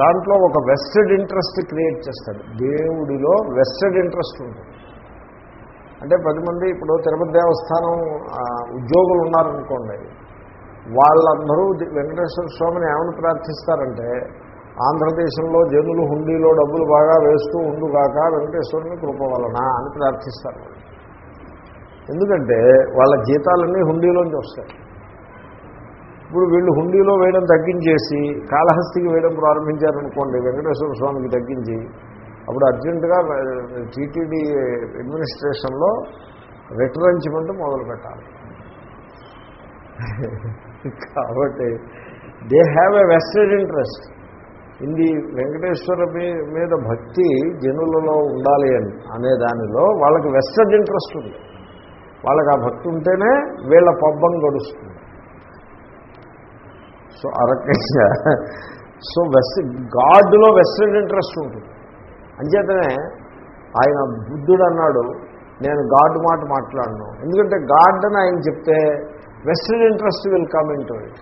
దాంట్లో ఒక vested interest create చేస్తాడు. దేవుడిలో వెస్టెడ్ ఇంట్రెస్ట్ ఉంటుంది అంటే పది మంది ఇప్పుడు తిరుపతి దేవస్థానం ఉద్యోగులు ఉన్నారనుకోండి వాళ్ళందరూ వెంకటేశ్వర స్వామిని ఏమని ప్రార్థిస్తారంటే ఆంధ్రదేశంలో జనులు హుండీలో డబ్బులు బాగా వేస్తూ ఉండుగాక వెంకటేశ్వరుని కృప వలన అని ప్రార్థిస్తారు. ఎందుకంటే వాళ్ళ జీతాలన్నీ హుండీలోంచి వస్తాయి. ఇప్పుడు వీళ్ళు హుండీలో వేయడం తగ్గించేసి కాళహస్తికి వేయడం ప్రారంభించారనుకోండి వెంకటేశ్వర స్వామికి తగ్గించి అప్పుడు అర్జెంటుగా టీటీడీ అడ్మినిస్ట్రేషన్లో రిటరెంచ్మెంట్ మొదలు పెట్టాలి. కాబట్టి they have a vested interest in the Venkateshwara మీ- మీద భక్తి జనులలో ఉండాలి అని అనే దానిలో వాళ్ళకి వెస్టెడ్ ఇంట్రెస్ట్ ఉంది. వాళ్ళకి ఆ భక్తి ఉంటేనే వీళ్ళ పబ్బం గడుస్తుంది. సో ఆ రకంగా సో వెస్ట్ గాడ్లో వెస్టెడ్ ఇంట్రెస్ట్ ఉంటుంది. అంచేతనే ఆయన బుద్ధుడు అన్నాడు నేను గాడ్ మాట మాట్లాడను. ఎందుకంటే గాడ్ అని ఆయన చెప్తే vested interest will come into it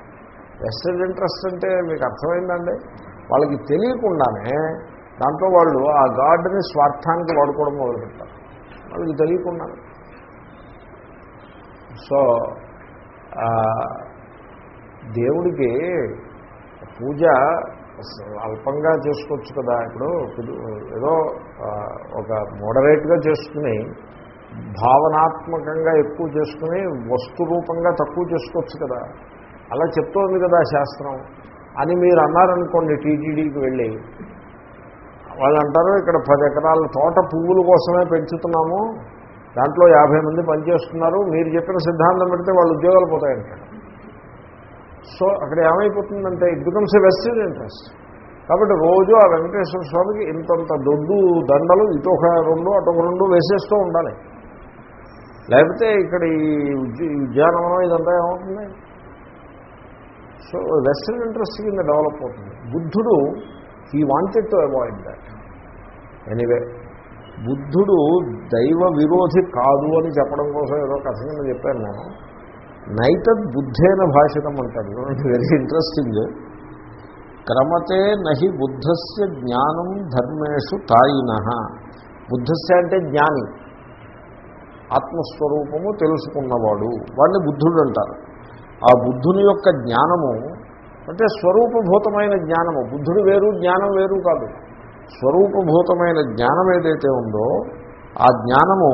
vested interest అంటే మీకు అర్థమైందండి? వాళ్ళకి తెలియకుండానే దాంట్లో వాళ్ళు ఆ గాడ్ని స్వార్థానికి వాడుకోవడం మొదలుపెట్టారు. వాళ్ళకి తెలియకుండానే. సో దేవుడికి పూజ అల్పంగా చేసుకోవచ్చు కదా. ఇప్పుడు ఏదో ఒక మోడరేట్గా చేసుకుని భావనాత్మకంగా ఎక్కువ చేసుకుని వస్తు రూపంగా తక్కువ చేసుకోవచ్చు కదా. అలా చెప్తోంది కదా శాస్త్రం. అని మీరు అన్నారనుకోండి టీటీడీకి వెళ్ళి. వాళ్ళు అంటారు ఇక్కడ పది ఎకరాల తోట పువ్వుల కోసమే పెంచుతున్నాము. దాంట్లో యాభై మంది పనిచేస్తున్నారు. మీరు చెప్పిన సిద్ధాంతం పెడితే వాళ్ళు ఉద్యోగాలు పోతాయంటారు. సో అక్కడ ఏమైపోతుందంటే it becomes a vested interest కాబట్టి రోజు ఆ వెంకటేశ్వర స్వామికి ఇంతంత దొడ్డు దండలు ఇటు ఒక రెండు అటు ఒక రెండు వేసేస్తూ ఉండాలి. లేకపోతే ఇక్కడ ఈ ఉద్య- ఉద్యానవనం ఇదంతా ఏమవుతుంది? సో వెస్టర్న్ ఇంట్రెస్ట్ కింద డెవలప్ అవుతుంది. బుద్ధుడు he wanted to avoid that anyway బుద్ధుడు దైవ విరోధి కాదు అని చెప్పడం కోసం ఏదో కథ కింద చెప్పాను నేను. నైతద్ బుద్ధేన భాషితం అంటాడు వెరీ ఇంట్రెస్టింగ్ క్రమతే నహి బుద్ధస్య జ్ఞానం ధర్మేషు తాయిన. బుద్ధస్య అంటే జ్ఞాని. ఆత్మస్వరూపము తెలుసుకున్నవాడు. వాడిని బుద్ధుడు అంటారు. ఆ బుద్ధుని యొక్క జ్ఞానము అంటే స్వరూపభూతమైన జ్ఞానము. బుద్ధుడు వేరు జ్ఞానం వేరు కాదు. స్వరూపభూతమైన జ్ఞానం ఏదైతే ఉందో ఆ జ్ఞానము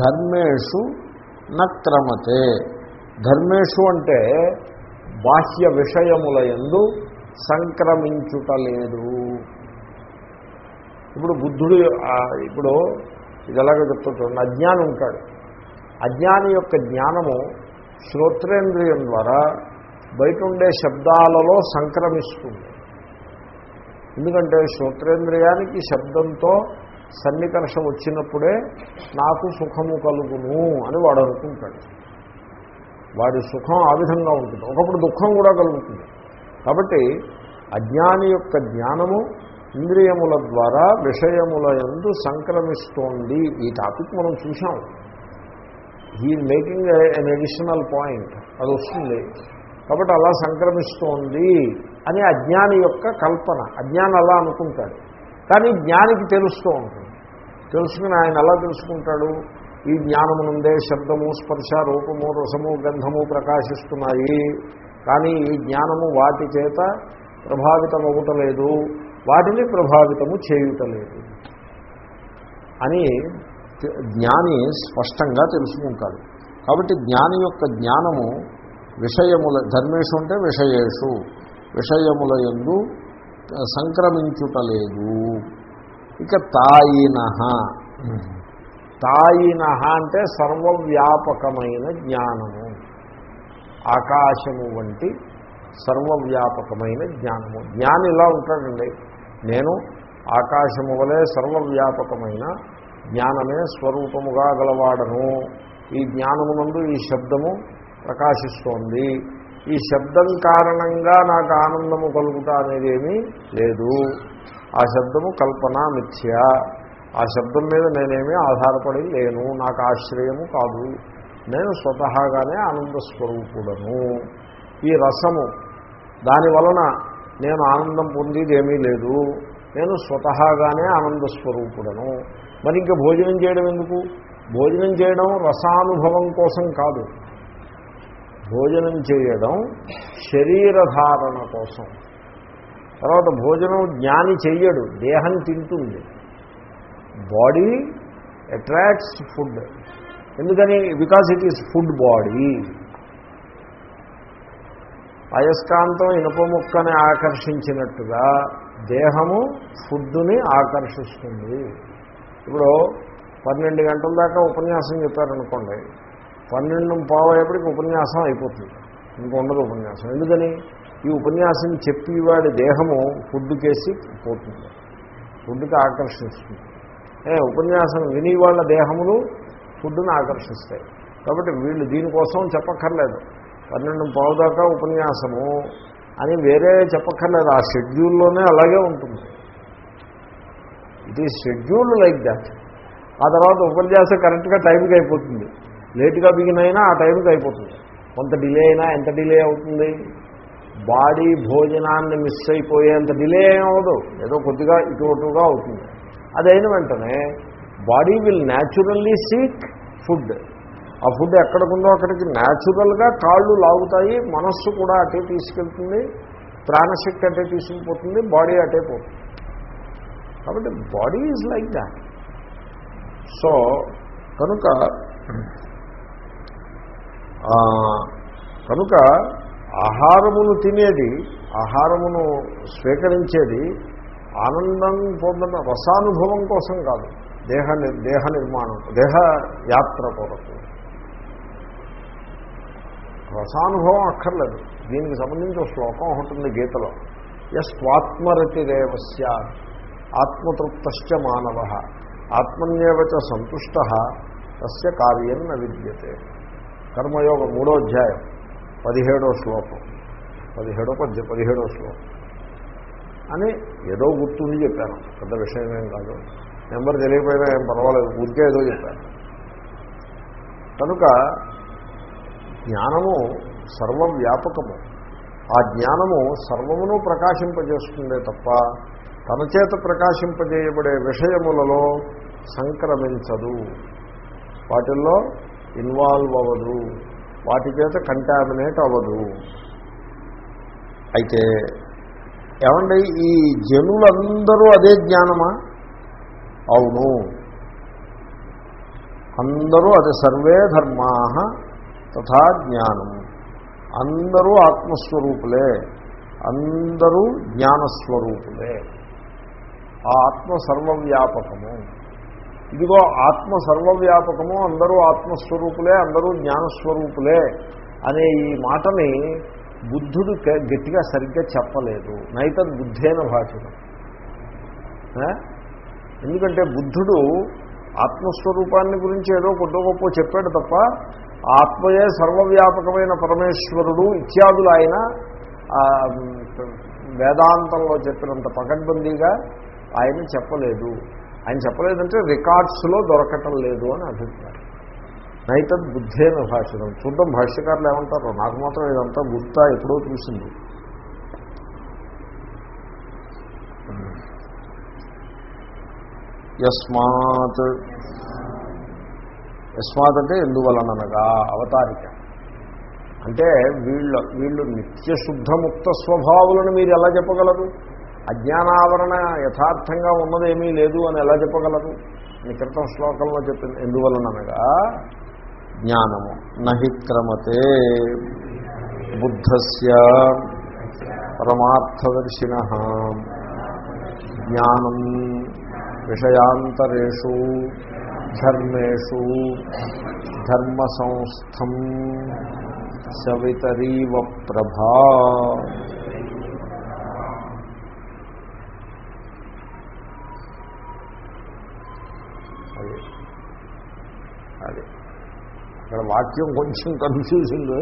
ధర్మేషు నక్రమతే. ధర్మేషు అంటే బాహ్య విషయముల ఎందు సంక్రమించుటలేదు ఇప్పుడు బుద్ధుడు ఇప్పుడు ఇది ఎలాగో చెప్తూ చూడండి. అజ్ఞాని ఉంటాడు. అజ్ఞాని యొక్క జ్ఞానము శ్రోత్రేంద్రియం ద్వారా బయట ఉండే శబ్దాలలో సంక్రమిస్తుంది. ఎందుకంటే శ్రోత్రేంద్రియానికి శబ్దంతో సన్నికర్షం వచ్చినప్పుడే నాకు సుఖము కలుగును అని వాడు అనుకుంటాడు. వాడి సుఖం ఆ విధంగా ఉంటుంది. ఒకప్పుడు దుఃఖం కూడా కలుగుతుంది. కాబట్టి అజ్ఞాని యొక్క జ్ఞానము ఇంద్రియముల ద్వారా విషయముల యందు సంక్రమిస్తోంది. ఈ టాపిక్ మనం చూసాం he making an additional point అది వస్తుంది. కాబట్టి అలా సంక్రమిస్తోంది అని అజ్ఞాని యొక్క కల్పన. అజ్ఞానం అలా అనుకుంటాడు. కానీ జ్ఞానికి తెలుస్తూ ఉంటుంది. తెలుసుకుని ఆయన ఎలా తెలుసుకుంటాడు? ఈ జ్ఞానము నుండే శబ్దము స్పర్శ రూపము రసము గంధము ప్రకాశిస్తున్నాయి. కానీ ఈ జ్ఞానము వాటి చేత ప్రభావితమవుటలేదు వాటిని ప్రభావితము చేయుటలేదు. అని జ్ఞాని స్పష్టంగా తెలుసుకుంటాడు. కాబట్టి జ్ఞాని యొక్క జ్ఞానము విషయముల ధర్మేషు అంటే విషయేషు. విషయముల ఎందు సంక్రమించుటలేదు. ఇక తాయిన. తాయిన అంటే సర్వవ్యాపకమైన జ్ఞానము. ఆకాశము వంటి సర్వవ్యాపకమైన జ్ఞానము. జ్ఞాని ఇలా ఉంటాడండి. నేను ఆకాశము వలె సర్వవ్యాపకమైన జ్ఞానమే స్వరూపముగా గలవాడను. ఈ జ్ఞానమునందు ఈ శబ్దము ప్రకాశిస్తోంది. ఈ శబ్దం కారణంగా నాకు ఆనందము కలుగుతా అనేది ఏమీ లేదు. ఆ శబ్దము కల్పన మిథ్య. ఆ శబ్దం మీద నేనేమీ ఆధారపడి లేను. నాకు ఆశ్రయము కాదు. నేను స్వతహాగానే ఆనంద స్వరూపుడను ఈ రసము దాని వలన నేను ఆనందం పొందేది ఏమీ లేదు. నేను స్వతహాగానే ఆనంద స్వరూపుడను మరి ఇంకా భోజనం చేయడం ఎందుకు? భోజనం చేయడం రసానుభవం కోసం కాదు. భోజనం చేయడం శరీరధారణ కోసం. తర్వాత భోజనం జ్ఞాని చెయ్యడు దేహం తింటుంది. Body attracts food. ఎందుకని? Because it is food body. అయస్కాంతం ఇనుప ముక్కని ఆకర్షించినట్టుగా దేహము ఫుడ్ని ఆకర్షిస్తుంది. ఇప్పుడు పన్నెండు గంటల దాకా ఉపన్యాసం చెప్పారనుకోండి. పన్నెండు పావయ్యేప్పటికి ఉపన్యాసం అయిపోతుంది. ఇంకొండదు ఉపన్యాసం. ఎందుకని? ఈ ఉపన్యాసం చెప్పేవాడి దేహము ఫుడ్కేసి పోతుంది. ఫుడ్కి ఆకర్షిస్తుంది. ఏ ఉపన్యాసం విని వాళ్ళ దేహములు ఫుడ్ను ఆకర్షిస్తాయి. కాబట్టి వీళ్ళు దీనికోసం చెప్పక్కర్లేదు. పన్నెండు పావు దాకా ఉపన్యాసము అని వేరే చెప్పక్కర్లేదు. ఆ షెడ్యూల్లోనే అలాగే ఉంటుంది. ఇట్ ఈ షెడ్యూల్ లైక్ దాట్ ఆ తర్వాత ఉపన్యాసం కరెక్ట్గా టైంకి అయిపోతుంది. లేటుగా బిగిన్ అయినా ఆ టైంకి అయిపోతుంది. కొంత డిలే అయినా ఎంత డిలే అవుతుంది? బాడీ భోజనాన్ని మిస్ అయిపోయేంత డిలే అవ్వదు. ఏదో కొద్దిగా ఇటు అటుగా అవుతుంది. అదైన వెంటనే body will naturally seek food. ఆ ఫుడ్ ఎక్కడికుందో అక్కడికి న్యాచురల్గా కాళ్ళు లాగుతాయి మనస్సు కూడా అటే తీసుకెళ్తుంది ప్రాణశక్తి అటే తీసుకుపోతుంది బాడీ అటే పోతుంది. కాబట్టి body is like that. So కనుక కనుక ఆహారమును తినేది ఆహారమును స్వీకరించేది ఆనందం పొందడం రసానుభవం కోసం కాదు. దేహ దేహ నిర్మాణం దేహ యాత్ర కొరకు. రసానుభవం అక్కర్లేదు. దీనికి సంబంధించి శ్లోకం ఉంటుంది గీతలో. యస్వాత్మరతిరేవస్య ఆత్మతృప్తశ్చ మానవ ఆత్మన్యవచ సంతుష్ట తస్య కార్యం న విద్యతే. కర్మయోగం మూడో అధ్యాయం పదిహేడో శ్లోకం. పదిహేడో పద్య పదిహేడో శ్లోకం. అని ఏదో గుర్తుంది చెప్పాను. పెద్ద విషయమేం కాదు. నెంబర్ తెలియకపోయినా ఏం పర్వాలేదు. ఊరికే ఏదో చెప్పాను. కనుక జ్ఞానము సర్వవ్యాపకము. ఆ జ్ఞానము సర్వమును ప్రకాశింపజేస్తుందే తప్ప తన చేత ప్రకాశింపజేయబడే విషయములలో సంక్రమించదు. వాటిల్లో ఇన్వాల్వ్ అవ్వదు. వాటి చేత కంటామినేట్ అవ్వదు. అయితే ఏమండి ఈ జనులందరూ అదే జ్ఞానమా? అవును. అందరూ అది సర్వే ధర్మా తథా జ్ఞానం. అందరూ ఆత్మస్వరూపులే. అందరూ జ్ఞానస్వరూపులే. ఆ ఆత్మ సర్వవ్యాపకము. ఇదిగో ఆత్మ సర్వవ్యాపకము అందరూ ఆత్మస్వరూపులే అందరూ జ్ఞానస్వరూపులే అనే ఈ మాటని బుద్ధుడు గట్టిగా సరిగ్గా చెప్పలేదు. నైతద్ బుద్ధేన భాషను ఎందుకంటే బుద్ధుడు ఆత్మస్వరూపాన్ని గురించి ఏదో కొద్ది గొప్ప చెప్పాడు తప్ప ఆత్మయే సర్వవ్యాపకమైన పరమేశ్వరుడు ఇత్యాదులు ఆయన వేదాంతంలో చెప్పినంత పకడ్బందీగా ఆయన చెప్పలేదు. ఆయన చెప్పలేదంటే రికార్డ్స్లో దొరకటం లేదు అని అభిప్రాయం. నైతద్ బుద్ధేన భాషణం చూద్దాం భాష్యకారులు ఏమంటారు? నాకు మాత్రం ఇదంతా గుర్తా ఎప్పుడో చూసింది. యస్మాత్. యస్మాత్ అంటే ఎందువలననగా? అవతారిక. అంటే వీళ్ళ వీళ్ళు నిత్యశుద్ధముక్త స్వభావులను మీరు ఎలా చెప్పగలరు? అజ్ఞానావరణ యథార్థంగా ఉన్నదేమీ లేదు అని ఎలా చెప్పగలరు? మీ క్రితం శ్లోకంలో చెప్పింది. ఎందువలనగా జ్ఞానము నహి క్రమతే బుద్ధస్య పరమార్థదర్శిన. జ్ఞానం విషయాంతరేషు ధర్మేషు ధర్మ సంస్థం సవితరీవ ప్రభా. వాక్యం కొంచెం కన్ఫ్యూజింగ్.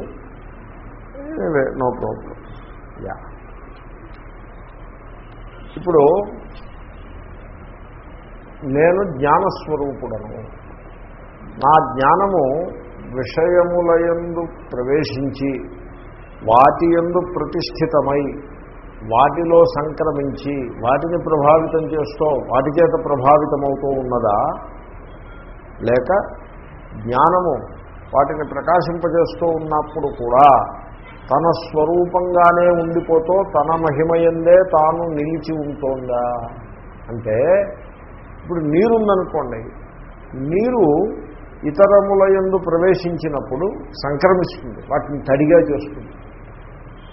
నో ప్రాబ్లం యా ఇప్పుడు నేను జ్ఞానస్వరూపుడను. నా జ్ఞానము విషయములయందు ప్రవేశించి వాటి ఎందు ప్రతిష్ఠితమై వాటిలో సంక్రమించి వాటిని ప్రభావితం చేస్తూ వాటి చేత ప్రభావితమవుతూ ఉన్నదా? లేక జ్ఞానము వాటిని ప్రకాశింపజేస్తూ ఉన్నప్పుడు కూడా తన స్వరూపంగానే ఉండిపోతూ తన మహిమయందే తాను నిలిచి ఉంటోందా? అంటే ఇప్పుడు నీరుందనుకోండి. నీరు ఇతరముల యందు ప్రవేశించినప్పుడు సంక్రమిస్తుంది. వాటిని తడిగా చేస్తుంది.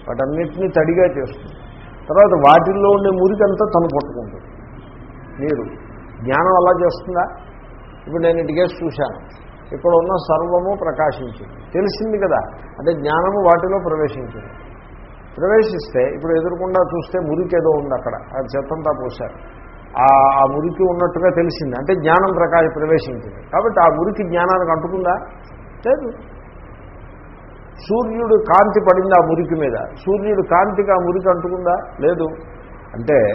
వాటన్నిటినీ తడిగా చేస్తుంది. తర్వాత వాటిల్లో ఉండే మురికంతా తను పట్టుకుంటుంది. నీరు. జ్ఞానం అలా చేస్తుందా? ఇప్పుడు నేను ఇటుకేసి చూశాను. ఇక్కడ ఉన్న సర్వము ప్రకాశించింది. తెలిసింది కదా. అంటే జ్ఞానము వాటిలో ప్రవేశించింది. ప్రవేశిస్తే ఇప్పుడు ఎదురుకుండా చూస్తే మురికి ఏదో ఉంది అక్కడ. అది చెత్తంతా పోశారు. ఆ ఆ మురికి ఉన్నట్టుగా తెలిసింది. అంటే జ్ఞానం ప్రకాశ ప్రవేశించింది. కాబట్టి ఆ మురికి జ్ఞానానికి అంటుకుందా? లేదు. సూర్యుడు కాంతి పడింది ఆ మురికి మీద. సూర్యుడు కాంతికి ఆ మురికి అంటుకుందా? లేదు. అంటే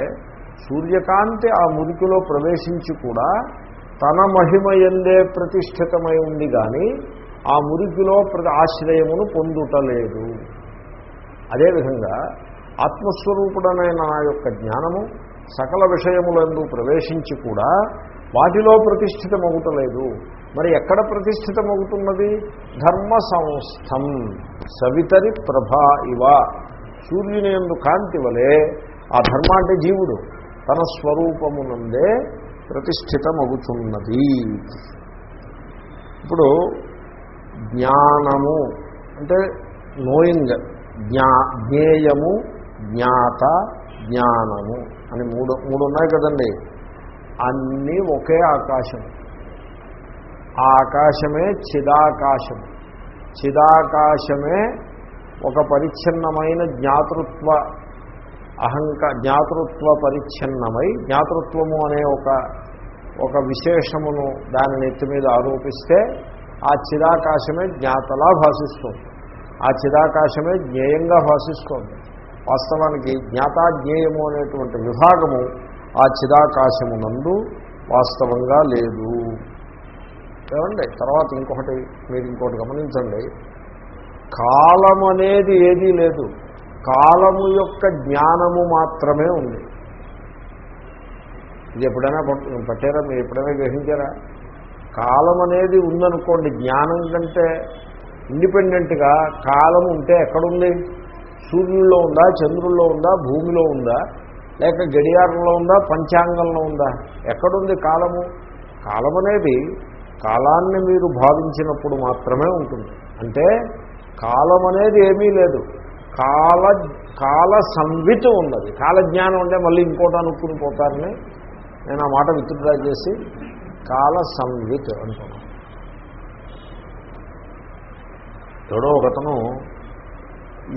సూర్యకాంతి ఆ మురికిలో ప్రవేశించి కూడా తన మహిమ ఎందే ప్రతిష్ఠితమై ఉంది కానీ ఆ మురికిలో ప్రతి ఆశ్రయమును పొందుటలేదు. అదేవిధంగా ఆత్మస్వరూపుడనే నా యొక్క జ్ఞానము సకల విషయములందు ప్రవేశించి కూడా వాటిలో ప్రతిష్ఠితమవుతలేదు మరి ఎక్కడ ప్రతిష్ఠితమవుతున్నది ధర్మ సంస్థం సవితరి ప్రభా ఇవ. సూర్యుని ఎందు కాంతి వలె ఆ ధర్మ అంటే జీవుడు. తన స్వరూపమునందే ప్రతిష్ఠితమవుతున్నది ఇప్పుడు జ్ఞానము అంటే నోయింగ్ జ్ఞా జ్ఞేయము జ్ఞాత జ్ఞానము అని మూడు మూడు ఉన్నాయి కదండి. అన్నీ ఒకే ఆకాశం. ఆ ఆకాశమే చిదాకాశం. చిదాకాశమే ఒక పరిచ్ఛిన్నమైన జ్ఞాతృత్వ అహంక జ్ఞాతృత్వ పరిచ్ఛిన్నమై జ్ఞాతృత్వము అనే ఒక ఒక విశేషమును దాని నెత్తి మీద ఆరోపిస్తే ఆ చిదాకాశమే జ్ఞాతలా భాషిస్తుంది ఆ చిదాకాశమే జ్ఞేయంగా భాషిస్తోంది వాస్తవానికి జ్ఞాతాజ్ఞేయము అనేటువంటి విభాగము ఆ చిదాకాశమునందు వాస్తవంగా లేదు. ఏమండి? తర్వాత ఇంకొకటి మీరు ఇంకోటి గమనించండి. కాలం అనేది ఏదీ లేదు. కాలము యొక్క జ్ఞానము మాత్రమే ఉంది. ఇది ఎప్పుడైనా పట్టారా? మీరు ఎప్పుడైనా గ్రహించారా? కాలం అనేది ఉందనుకోండి జ్ఞానం కంటే ఇండిపెండెంట్గా కాలం ఉంటే ఎక్కడుంది? సూర్యుల్లో ఉందా చంద్రుల్లో ఉందా భూమిలో ఉందా లేక గడియారంలో ఉందా పంచాంగంలో ఉందా? ఎక్కడుంది కాలము? కాలం అనేది కాలాన్ని మీరు భావించినప్పుడు మాత్రమే ఉంటుంది. అంటే కాలం అనేది ఏమీ లేదు. కాల కాల సంవిత ఉన్నది. కాలజ్ఞానం అంటే మళ్ళీ ఇంకోటి అనుకుని పోతారని. నేను ఆ మాట విత్డ్రా చేసి కాల సంవిత్ అంటున్నాను ఎవడో ఒకతను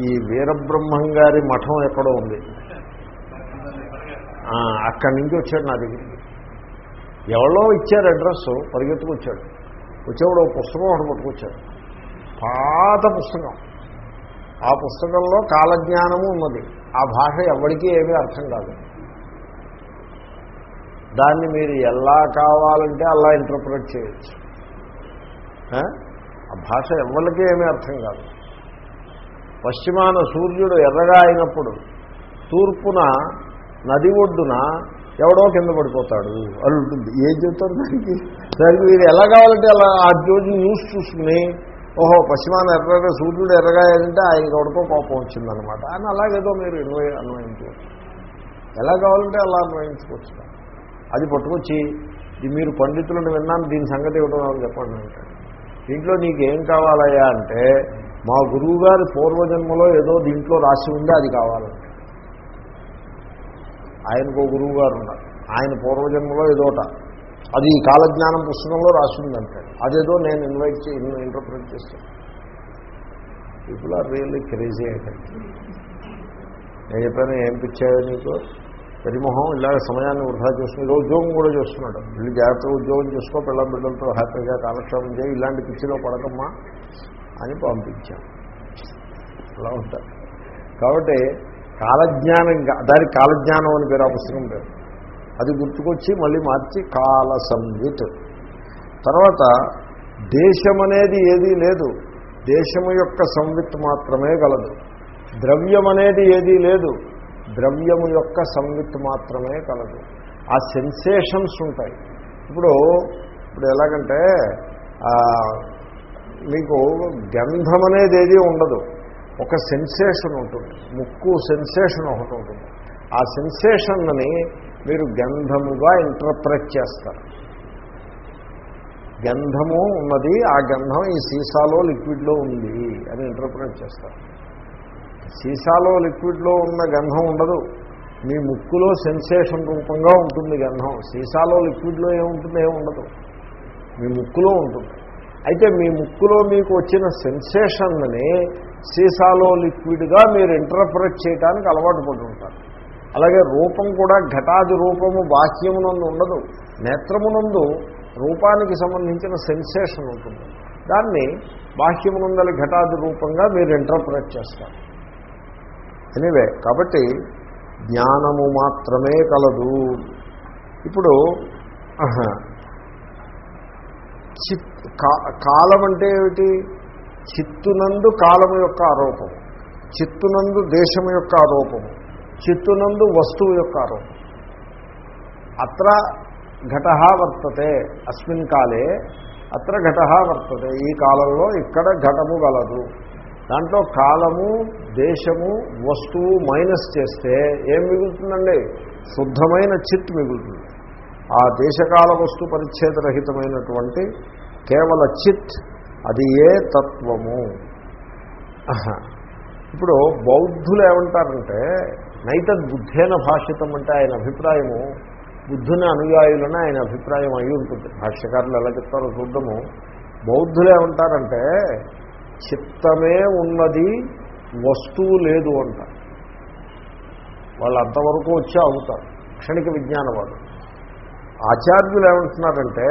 ఈ వీరబ్రహ్మం గారి మఠం ఎక్కడో ఉంది. అక్కడి నుంచి వచ్చాడు నా దగ్గరికి. ఎవరో ఇచ్చారు అడ్రస్ పరిగెత్తుకు వచ్చాడు వచ్చేవాడు ఒక పుస్తకం ఒకటి పట్టుకొచ్చాడు. పాత పుస్తకం. ఆ పుస్తకంలో కాలజ్ఞానము ఉన్నది. ఆ భాష ఎవరికీ ఏమీ అర్థం కాదు. దాన్ని మీరు ఎలా కావాలంటే అలా ఇంటర్ప్రిట్ చేయొచ్చు. ఆ? భాష ఎవరికీ ఏమీ అర్థం కాదు. పశ్చిమాన సూర్యుడు ఎర్రగా అయినప్పుడు తూర్పున నది ఒడ్డున ఎవడో కింద పడిపోతాడు అని ఉంటుంది. ఏం చెప్తారు దానికి? దానికి మీరు ఎలా కావాలంటే అలా ఆ రోజు న్యూస్ చూసుకుని ఓహో పశ్చిమాన ఎర్రగా సూర్యుడు ఎర్రగా ఆయన ఎవడికో కోపం వచ్చిందనమాట. అని అలాగేదో మీరు ఇరవై అన్వయించవచ్చు. ఎలా కావాలంటే అలా అన్వయించుకోవచ్చు. అది పట్టుకొచ్చి ఇది మీరు పండితులను విన్నాను దీని సంగతి ఇవ్వడం అని చెప్పండి అంటాడు. దీంట్లో నీకేం కావాలయ్యా అంటే మా గురువు గారి పూర్వజన్మలో ఏదో దీంట్లో రాసి ఉంది అది కావాలంటే. ఆయనకు గురువు గారు ఉన్నారు. ఆయన పూర్వజన్మలో ఏదోట. అది ఈ కాలజ్ఞానం పుస్తకంలో రాసిందంటాడు. అదేదో నేను ఇన్వైట్ చే ఇంటర్ప్రిట్ చేస్తాను పీపుల్ ఆర్ రియల్లీ క్రేజీ అయ్యాడు నేను చెప్పాను ఏం పిచ్చాయో నీకు? పరిమోహం ఇలాగ సమయాన్ని వృధా చేస్తున్నాడు ఉద్యోగం కూడా చేస్తున్నాడు. వీళ్ళు జాగ్రత్తగా ఉద్యోగం చేసుకో పిల్లల బిడ్డలతో హ్యాపీగా కాలక్షేపం చేయి. ఇలాంటి పిచ్చిలో పడకమ్మా అని పంపించాం అలా ఉంటారు కాబట్టి కాలజ్ఞానం దానికి కాలజ్ఞానం అని పేరు ఆ పుస్తకం పేరు. అది గుర్తుకొచ్చి మళ్ళీ మార్చి కాల సంవిత్ తర్వాత దేశం అనేది ఏదీ లేదు. దేశము యొక్క సంవిత్ మాత్రమే గలదు. ద్రవ్యం అనేది ఏదీ లేదు. ద్రవ్యము యొక్క సంవిత్ మాత్రమే కలదు ఆ సెన్సేషన్స్ ఉంటాయి. ఇప్పుడు ఇప్పుడు ఎలాగంటే మీకు గంధం అనేది ఏది ఉండదు. ఒక సెన్సేషన్ ఉంటుంది. ముక్కు సెన్సేషన్ ఒకటి ఉంటుంది. ఆ సెన్సేషన్ని మీరు గంధముగా ఇంటర్ప్రెట్ చేస్తారు. గంధము ఉన్నది ఆ గంధం ఈ సీసాలో లిక్విడ్లో ఉంది అని ఇంటర్ప్రెట్ చేస్తారు. సీసాలో లిక్విడ్లో ఉన్న గంధం ఉండదు. మీ ముక్కులో సెన్సేషన్ రూపంగా ఉంటుంది గంధం. సీసాలో లిక్విడ్లో ఏముంటుంది ఏముండదు మీ ముక్కులో ఉంటుంది. అయితే మీ ముక్కులో మీకు వచ్చిన సెన్సేషన్ని సీసాలో లిక్విడ్గా మీరు ఇంటర్ప్రెట్ చేయడానికి అలవాటు పడుతుంటారు అలాగే రూపం కూడా ఘటాది రూపము బాహ్యమునందు ఉండదు. నేత్రమునందు రూపానికి సంబంధించిన సెన్సేషన్ ఉంటుంది. దాన్ని బాహ్యమునందలి ఘటాది రూపంగా మీరు ఇంటర్ప్రెట్ చేస్తారు. ఎనివే కాబట్టి జ్ఞానము మాత్రమే కలదు. ఇప్పుడు చిత్ కా- కాలం అంటే ఏమిటి? చిత్తునందు కాలము యొక్క ఆరోపము. చిత్తునందు దేశము యొక్క ఆరోపము. చిత్తునందు వస్తువు యొక్క ఆరోపణ అత్ర ఘట వర్తతే అస్మిన్ కాలే అత్ర ఘట వర్తతే. ఈ కాలంలో ఇక్కడ ఘటము గలదు. దాంట్లో కాలము దేశము వస్తువు మైనస్ చేస్తే ఏం మిగులుతుందండి? శుద్ధమైన చిత్ మిగులుతుంది. ఆ దేశకాల వస్తు పరిచ్ఛేదరహితమైనటువంటి కేవల చిత్ అది ఏ తత్వము? ఇప్పుడు బౌద్ధులు ఏమంటారంటే నైతద్ బుద్ధేన భాషితం అంటే ఆయన అభిప్రాయము బుద్ధుని అనుయాయులనే ఆయన అభిప్రాయం అయి ఉంటుంది. భాష్యకారులు ఎలా చెప్తారో చూద్దాము బౌద్ధులు ఏమంటారంటే చిత్తమే ఉన్నది వస్తువు లేదు అంటారు వాళ్ళు అంతవరకు వచ్చి అవుతారు క్షణిక విజ్ఞానవాడు ఆచార్యులు ఏమంటున్నారంటే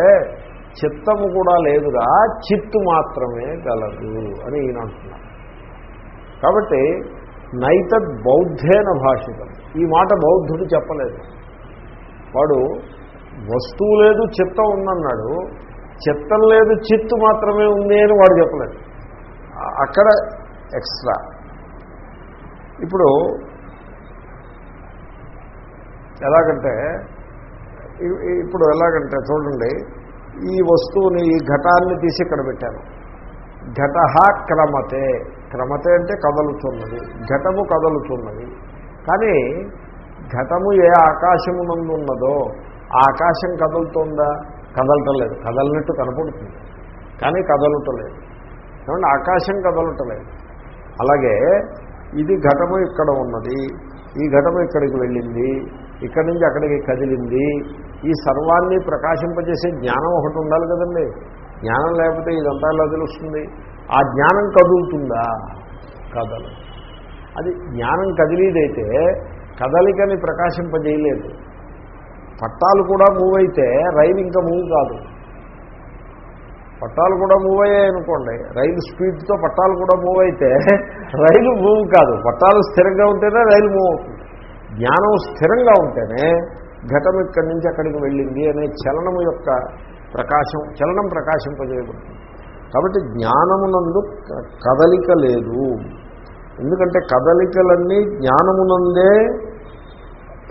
చిత్తము కూడా లేదుగా చిత్తు మాత్రమే గలదు అని ఈయన అంటున్నారు. కాబట్టి నైతద్ బౌద్ధేన భాషితం ఈ మాట బౌద్ధుడు చెప్పలేదు. వాడు వస్తువు లేదు చిత్తం ఉందన్నాడు. చిత్తం లేదు చిత్తు మాత్రమే ఉంది అని వాడు చెప్పలేదు. అక్కడ ఎక్స్ట్రా. ఇప్పుడు ఎలాగంటే ఇప్పుడు ఎలాగంటే చూడండి ఈ వస్తువుని ఈ ఘటాన్ని తీసి ఇక్కడ పెట్టాను. ఘట క్రమతే. క్రమతే అంటే కదలుతున్నది. ఘటము కదలుతున్నది. కానీ ఘటము ఏ ఆకాశమునందు ఉన్నదో ఆ ఆకాశం కదులుతుందా? కదలటలేదు. కదలనట్టు కనపడుతుంది. కానీ కదలటలేదు. ఏమంటే ఆకాశం కదలటలేదు. అలాగే ఇది ఘటము ఇక్కడ ఉన్నది. ఈ ఘటము ఇక్కడికి వెళ్ళింది. ఇక్కడి నుంచి అక్కడికి కదిలింది. ఈ సర్వాన్ని ప్రకాశింపజేసే జ్ఞానం ఒకటి ఉండాలి కదండి. జ్ఞానం లేకపోతే ఇదంతా ఎలా తెలుస్తుంది? ఆ జ్ఞానం కదులుతుందా? కదలు అది జ్ఞానం కదిలీదైతే కదలికని ప్రకాశింపజేయలేదు. పట్టాలు కూడా మూవ్ అయితే రైలు ఇంకా మూవ్ కాదు. పట్టాలు కూడా మూవ్ అయ్యాయి అనుకోండి రైలు స్పీడ్తో పట్టాలు కూడా మూవ్ అయితే రైలు మూవ్ కాదు. పట్టాలు స్థిరంగా ఉంటేనే రైలు మూవ్ అవుతుంది. జ్ఞానం స్థిరంగా ఉంటేనే ఘటం ఇక్కడి నుంచి అక్కడికి వెళ్ళింది అనే చలనము యొక్క ప్రకాశం చలనం ప్రకాశింపజేయబడుతుంది. కాబట్టి జ్ఞానమునందు క- కదలిక లేదు. ఎందుకంటే కదలికలన్నీ జ్ఞానమునందే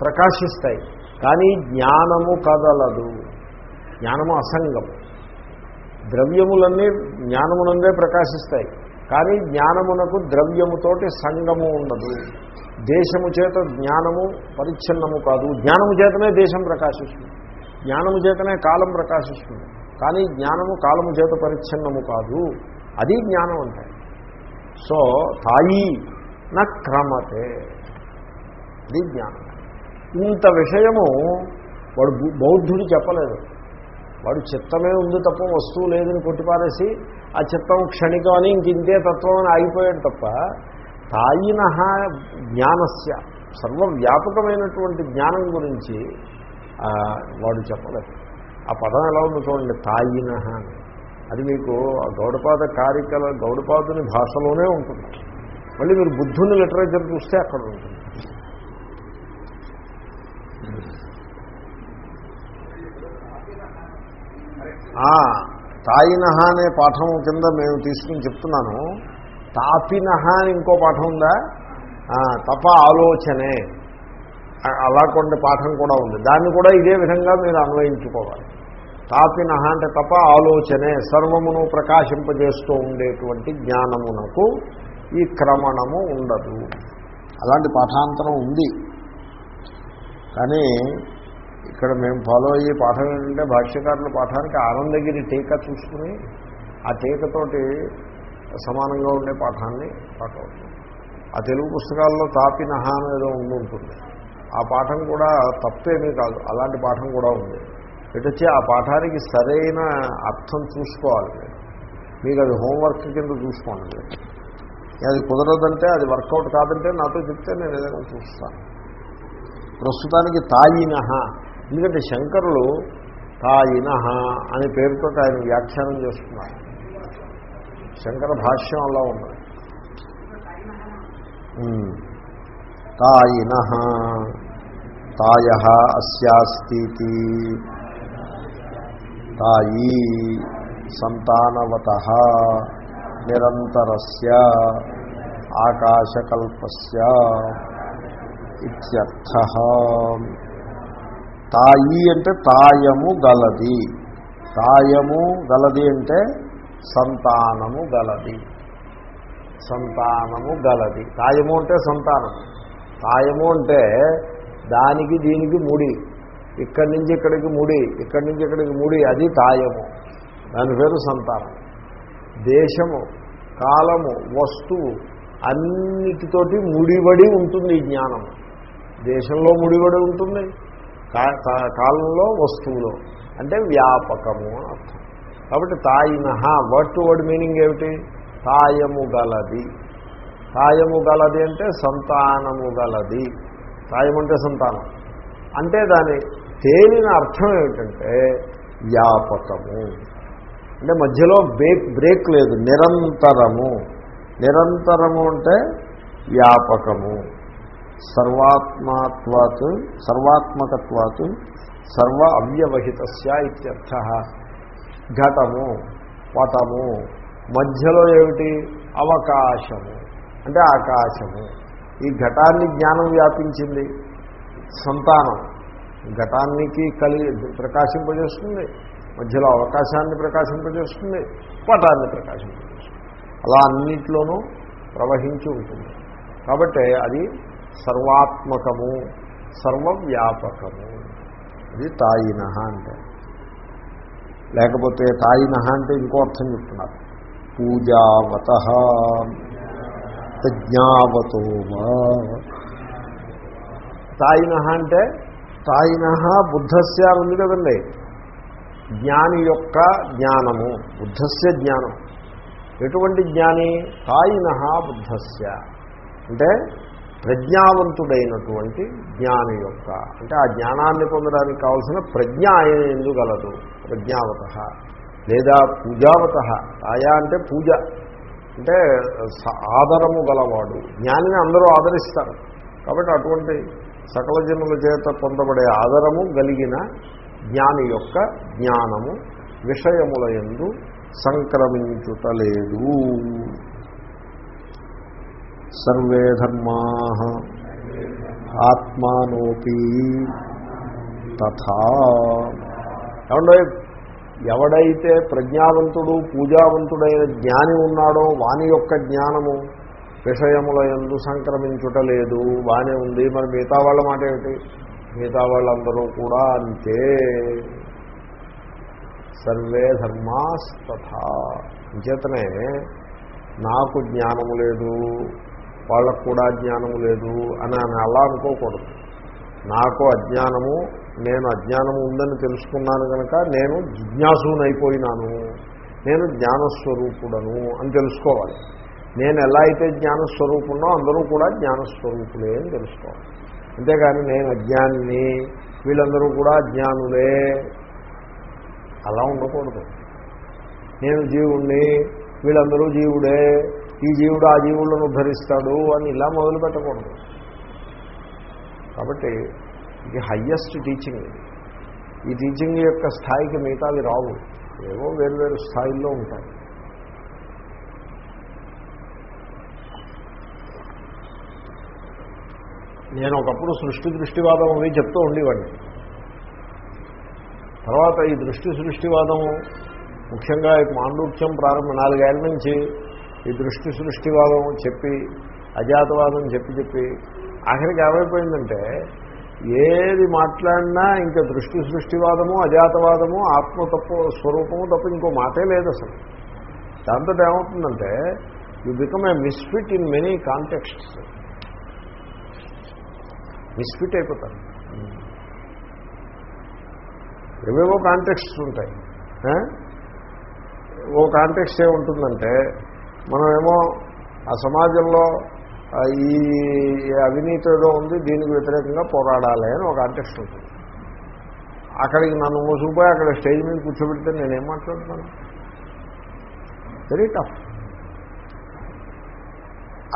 ప్రకాశిస్తాయి. కానీ జ్ఞానము కదలదు. జ్ఞానము అసంగం. ద్రవ్యములన్నీ జ్ఞానమునందే ప్రకాశిస్తాయి. కానీ జ్ఞానమునకు ద్రవ్యముతోటి సంగము ఉండదు. దేశము చేత జ్ఞానము పరిచ్ఛిన్నము కాదు. జ్ఞానము చేతనే దేశం ప్రకాశిస్తుంది. జ్ఞానము చేతనే కాలం ప్రకాశిస్తుంది. కానీ జ్ఞానము కాలము చేత పరిచ్ఛిన్నము కాదు. అది జ్ఞానం అంటే. సో తాయి నా క్రమతే. అది జ్ఞానం. ఇంత విషయము వాడు బు- బౌద్ధుడు చెప్పలేదు. వాడు చిత్తమే ఉంది తప్ప వస్తువు లేదని కొట్టిపారేసి ఆ చిత్తం క్షణికం అని ఇంకింతే తత్వం అని ఆగిపోయాడు తప్ప తాయిన జ్ఞానస్య. సర్వవ్యాపకమైనటువంటి జ్ఞానం గురించి వాడు చెప్పలేదు. ఆ పదం ఎలా ఉందో చూడండి తాయిన. అది మీకు ఆ గౌడపాద కారికల గౌడపాదుని భాషలోనే ఉంటుంది. మళ్ళీ మీరు బుద్ధుని లిటరేచర్ చూస్తే అక్కడ ఉంటుంది. తాయినహ అనే పాఠం కింద మేము తీసుకుని చెప్తున్నాను. తాపినహ అని ఇంకో పాఠం ఉందా? తప ఆలోచనే. అలా కొన్ని పాఠం కూడా ఉంది. దాన్ని కూడా ఇదే విధంగా మీరు అన్వయించుకోవాలి. తాపిన అంటే తప్ప ఆలోచనే సర్వమును ప్రకాశింపజేస్తూ ఉండేటువంటి జ్ఞానమునకు ఈ క్రమణము ఉండదు. అలాంటి పాఠాంతరం ఉంది. కానీ ఇక్కడ మేము ఫాలో అయ్యే పాఠం ఏంటంటే భాష్యకారుల పాఠానికి ఆనందగిరి టీకా చూసుకుని ఆ టీకతోటి సమానంగా ఉండే పాఠాన్ని పాఠం ఆ తెలుగు పుస్తకాల్లో తాపినహ అనేది ఉండి ఉంటుంది. ఆ పాఠం కూడా తప్పేమీ కాదు. అలాంటి పాఠం కూడా ఉంది. ఇటొచ్చి ఆ పాఠానికి సరైన అర్థం చూసుకోవాలి. మీకు అది హోంవర్క్ కింద చూసుకోండి. అది కుదరదంటే అది వర్కౌట్ కాదంటే నాతో చెప్తే నేను ఏదైనా చూస్తాను ప్రస్తుతానికి తాయినహ. ఎందుకంటే శంకరులు తాయినహ అనే పేరుతో ఆయన వ్యాఖ్యానం చేస్తున్నారు. శంకర భాష్యం అలా ఉన్నది ఉమ్. తాయిన. తాయ అస్యాస్తి తాయి సంతానవత. నిరంతరస్య ఆకాశకల్పస్య ఇత్యర్థ. తాయి అంటే తాయము గలది. తాయము గలది అంటే సంతానము గలది. సంతానము గలది. తాయము అంటే సంతానము. తాయము అంటే దానికి దీనికి ముడి. ఇక్కడి నుంచి ఇక్కడికి ముడి ఇక్కడి నుంచి ఇక్కడికి ముడి అది తాయము. దాని పేరు సంతానం. దేశము కాలము వస్తువు అన్నిటితోటి ముడిబడి ఉంటుంది జ్ఞానం. దేశంలో ముడిబడి ఉంటుంది కాలంలో వస్తువులో. అంటే వ్యాపకము అని అర్థం. కాబట్టి తాయినహ వర్డ్ టు వర్డ్ మీనింగ్ ఏమిటి? తాయము గలది. సాయము గలది అంటే సంతానము గలది. సాయం అంటే సంతానం. అంటే దాని తేలిన అర్థం ఏమిటంటే వ్యాపకము. అంటే మధ్యలో బ్రేక్ బ్రేక్ లేదు నిరంతరము. నిరంతరము అంటే వ్యాపకము. సర్వాత్మత్వాత్ సర్వాత్మకత్వాత్ సర్వ అవ్యవహితస్య ఇత్యర్థ. ఘటము పటము. మధ్యలో ఏమిటి? అవకాశము. అంటే ఆకాశము. ఈ ఘటాన్ని జ్ఞానం వ్యాపించింది. సంతానం. ఘటానికి కలి ప్రకాశింపజేస్తుంది. మధ్యలో అవకాశాన్ని ప్రకాశింపజేస్తుంది. పటాన్ని ప్రకాశింపజేస్తుంది. అలా అన్నింటిలోనూ ప్రవహించి ఉంటుంది. కాబట్టి అది సర్వాత్మకము సర్వవ్యాపకము. ఇది తాయిన అంటే. లేకపోతే తాయిన అంటే ఇంకో అర్థం చెప్తున్నారు. పూజావత. ప్రజ్ఞావతో తాయిన అంటే తాయిన బుద్ధస్య ఉంది కదండి జ్ఞాని యొక్క జ్ఞానము బుద్ధస్య జ్ఞానం ఎటువంటి జ్ఞాని తాయిన బుద్ధస్య అంటే ప్రజ్ఞావంతుడైనటువంటి జ్ఞాని యొక్క అంటే ఆ జ్ఞానాన్ని పొందడానికి కావలసిన ప్రజ్ఞ ఆయన ఎందుగలదు ప్రజ్ఞావత లేదా పూజావత ఆయా అంటే పూజ అంటే స- ఆదరము గలవాడు. జ్ఞానిని అందరూ ఆదరిస్తారు. కాబట్టి అటువంటి సకల జనుల చేత పొందబడే ఆదరము కలిగిన జ్ఞాని యొక్క జ్ఞానము విషయముల ఎందు సంక్రమించుటలేదు సర్వే ధర్మా ఆత్మానోపి తథా. ఏమంటే ఎవడైతే ప్రజ్ఞావంతుడు పూజావంతుడైన జ్ఞాని ఉన్నాడో వాని యొక్క జ్ఞానము విషయముల ఎందు సంక్రమించుటలేదు బాగానే ఉంది. మరి మిగతా వాళ్ళ మాట ఏమిటి? మిగతా వాళ్ళందరూ కూడా అంతే. సర్వే ధర్మాస్తథా. అంచేతనే నాకు జ్ఞానము లేదు వాళ్ళకు కూడా జ్ఞానము లేదు అని అని అలా అనుకోకూడదు. నాకు అజ్ఞానము నేను అజ్ఞానము ఉందని తెలుసుకున్నాను కనుక నేను జిజ్ఞాసునైపోయినాను నేను జ్ఞానస్వరూపుడను అని తెలుసుకోవాలి. నేను ఎలా అయితే జ్ఞానస్వరూపుడో అందరూ కూడా జ్ఞానస్వరూపులే అని తెలుసుకోవాలి. అంతేగాని నేను అజ్ఞానిని వీళ్ళందరూ కూడా అజ్ఞానులే. అలా ఉండకూడదు. నేను జీవుణ్ణి వీళ్ళందరూ జీవుడే. ఈ జీవుడు ఆ జీవులను ఉద్ధరిస్తాడు అని ఇలా మొదలు పెట్టకూడదు కాబట్టి ఇది హయ్యెస్ట్ టీచింగ్ ఈ టీచింగ్ యొక్క స్థాయికి మిగతావి రావు. ఏవో వేరువేరు స్థాయిల్లో ఉంటాయి. నేను ఒకప్పుడు సృష్టి దృష్టివాదం అవి చెప్తూ ఉండేవాడిని. తర్వాత ఈ దృష్టి సృష్టివాదం ముఖ్యంగా మాండూక్యం ప్రారంభ నాలుగేళ్ళ నుంచి ఈ దృష్టి సృష్టివాదం చెప్పి అజాతవాదం చెప్పి చెప్పి ఆఖరికి ఏమైపోయిందంటే ఏది మాట్లాడినా ఇంకా దృష్టి సృష్టివాదము అజాతవాదము ఆత్మ తప్పు స్వరూపము తప్ప ఇంకో మాటే లేదు అసలు. దాంతో ఏమవుతుందంటే you become a misfit in many contexts misfit అయిపోతారు. ఏవేవో కాంటెక్స్ట్స్ ఉంటాయి. ఓ కాంటెక్స్ట్ ఏముంటుందంటే మనమేమో ఆ సమాజంలో ఈ అవినీతి ఏదో ఉంది దీనికి వ్యతిరేకంగా పోరాడాలి అని ఒక కాంటెక్స్ట్ ఉంటుంది. అక్కడికి నన్ను మోసుకుపోయి అక్కడ స్టేజ్ మీద కూర్చోబెడితే నేనేం మాట్లాడుతాను? వెరీ టఫ్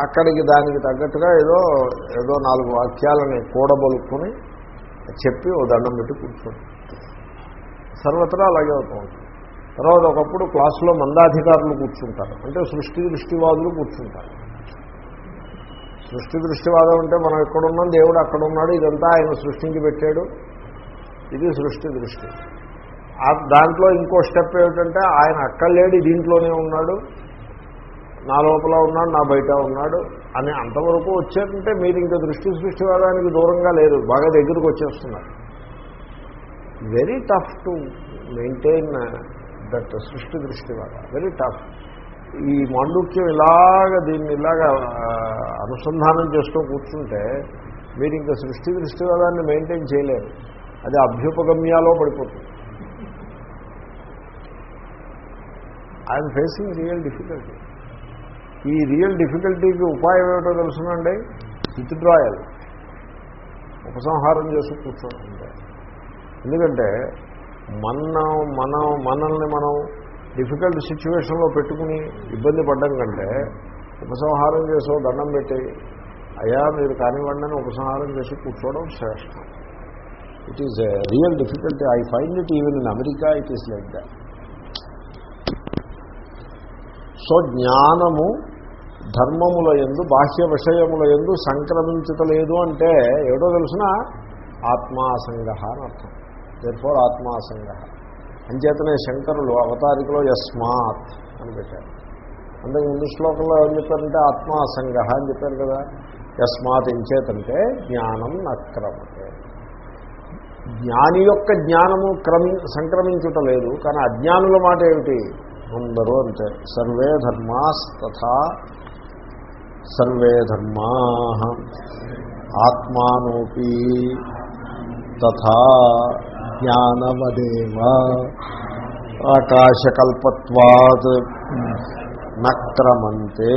అక్కడికి దానికి తగ్గట్టుగా ఏదో ఏదో నాలుగు వాక్యాలని కూడబలుక్కుని చెప్పి ఓ దండం పెట్టి కూర్చోండి. సర్వత్రా అలాగే అవుతుంది తర్వాత ఒకప్పుడు క్లాసులో మందాధికారులు కూర్చుంటారు. అంటే సృష్టి దృష్టివాదులు కూర్చుంటారు. సృష్టి దృష్టివాదం అంటే మనం ఎక్కడున్నాం దేవుడు అక్కడ ఉన్నాడు ఇదంతా ఆయన సృష్టించి పెట్టాడు. ఇది సృష్టి దృష్టి. ఆ దాంట్లో ఇంకో స్టెప్ ఏమిటంటే ఆయన అక్కడ లేడు దీంట్లోనే ఉన్నాడు నా లోపల ఉన్నాడు నా బయట ఉన్నాడు అని అంతవరకు వచ్చారంటే మీరు ఇంకా దృష్టి సృష్టివాదానికి దూరంగా లేరు బాగా దగ్గరకు వచ్చేస్తున్నారు. Very tough to maintain that సృష్టి దృష్టివాద. వెరీ టఫ్ ఈ మాండుక్యం ఇలాగ దీన్ని ఇలాగ అనుసంధానం చేస్తూ కూర్చుంటే మీరు ఇంకా సృష్టి దృష్టివాదాన్ని మెయింటైన్ చేయలేరు. అది అభ్యుపగమ్యాలో పడిపోతుంది. I'm facing real difficulty. ఈ రియల్ డిఫికల్టీకి ఉపాయం ఏమిటో తెలుసునండి? విత్డ్రాయల్ ఉపసంహారం చేసి కూర్చోండి ఎందుకంటే మనం మనం మనల్ని మనం డిఫికల్ట్ సిచ్యువేషన్లో పెట్టుకుని ఇబ్బంది పడ్డం కంటే ఉపసంహారం చేసో దండం పెట్టి అయ్యా మీరు కానివ్వండి అని ఉపసంహారం చేసి కూర్చోవడం శ్రేష్టం. It is real difficulty I find it even in America it is like that so జ్ఞానము ధర్మముల ఎందు బాహ్య విషయముల ఎందు సంక్రమించటలేదు అంటే ఏడో తెలిసినా? ఆత్మాసంగ అని అర్థం. దేర్ఫోర్ ఆత్మాసంగ అంచేతనే శంకరులు అవతారికలో యస్మాత్ అని పెట్టారు. అందుకు ముందు శ్లోకంలో ఏం చెప్పారంటే ఆత్మాసంగ అని చెప్పారు కదా. యస్మాత్ ఎంచేతంటే జ్ఞానం నక్రమతే. జ్ఞాని యొక్క జ్ఞానము క్రమి సంక్రమించుట లేదు కానీ అజ్ఞానుల మాట ఏమిటి? అందరూ అంతే. సర్వే ధర్మాస్తథా సర్వే ధర్మా. ఆత్మానోపి తథా జ్ఞానవదేవ ఆకాశకల్పత్వాత్ నక్రమంతే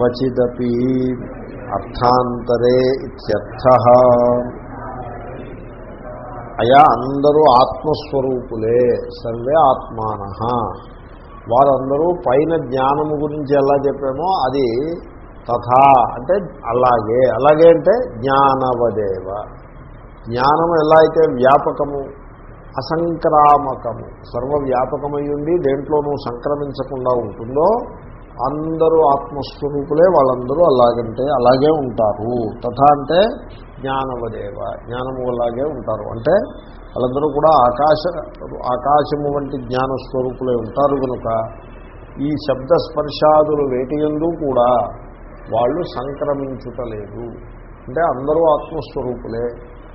వచిదపి అర్థాంతరే ఇత్యర్థ అయా అందరూ ఆత్మస్వరూపులే సర్వే ఆత్మాన। వారందరూ పైన జ్ఞానము గురించి ఎలా చెప్పామో అది తథా అంటే అలాగే అలాగే అంటే జ్ఞానవదేవ। జ్ఞానం ఎలా అయితే వ్యాపకము అసంక్రామకము సర్వవ్యాపకమై ఉండి దేంట్లోనూ సంక్రమించకుండా ఉంటుందో అందరూ ఆత్మస్వరూపులే వాళ్ళందరూ అలాగంటే అలాగే ఉంటారు. తథా అంటే జ్ఞానవదేవ జ్ఞానము అలాగే ఉంటారు. అంటే వాళ్ళందరూ కూడా ఆకాశ ఆకాశము వంటి జ్ఞానస్వరూపులే ఉంటారు కనుక ఈ శబ్ద స్పర్శాదులు వేటియందు కూడా వాళ్ళు సంక్రమించుటలేదు. అంటే అందరూ ఆత్మస్వరూపులే.